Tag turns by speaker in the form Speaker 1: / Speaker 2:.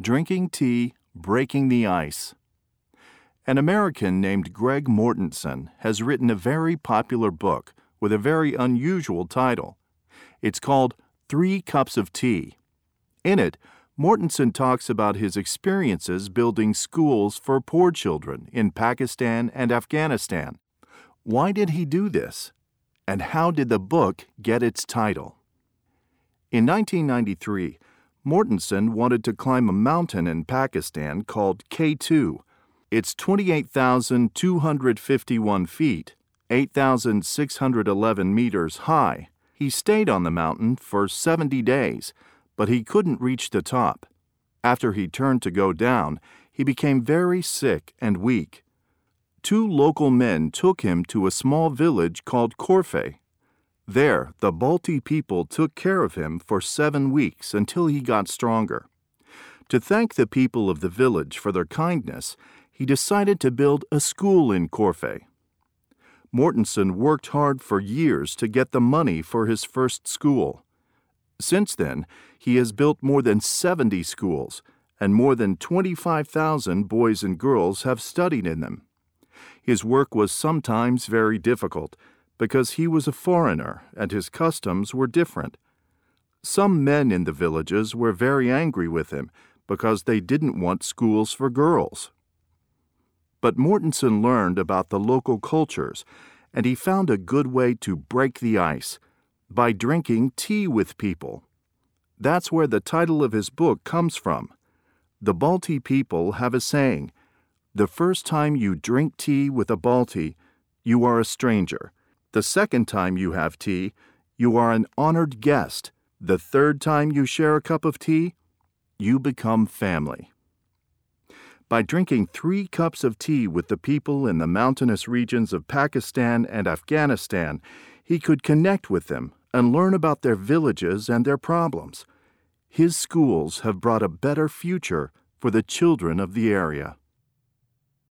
Speaker 1: Drinking Tea, Breaking the Ice. An American named Greg Mortenson has written a very popular book with a very unusual title. It's called Three Cups of Tea. In it, Mortenson talks about his experiences building schools for poor children in Pakistan and Afghanistan. Why did he do this? And how did the book get its title? In 1993, Mortenson wanted to climb a mountain in Pakistan called K2. It's 28,251 feet, 8,611 meters high. He stayed on the mountain for 70 days, but he couldn't reach the top. After he turned to go down, he became very sick and weak. Two local men took him to a small village called Korphe. There, the Balti people took care of him for seven weeks until he got stronger. To thank the people of the village for their kindness, he decided to build a school in Korphe. Mortenson worked hard for years to get the money for his first school. Since then, he has built more than 70 schools, and more than 25,000 boys and girls have studied in them. His work was sometimes very difficult because he was a foreigner and his customs were different. Some men in the villages were very angry with him because they didn't want schools for girls. But Mortenson learned about the local cultures, and he found a good way to break the ice by drinking tea with people. That's where the title of his book comes from. The Balti people have a saying The first time you drink tea with a Balti, you are a stranger. The second time you have tea, you are an honored guest. The third time you share a cup of tea, you become family. By drinking three cups of tea with the people in the mountainous regions of Pakistan and Afghanistan, he could connect with them and learn about their villages and their problems. His schools have brought a better future for the children of the area.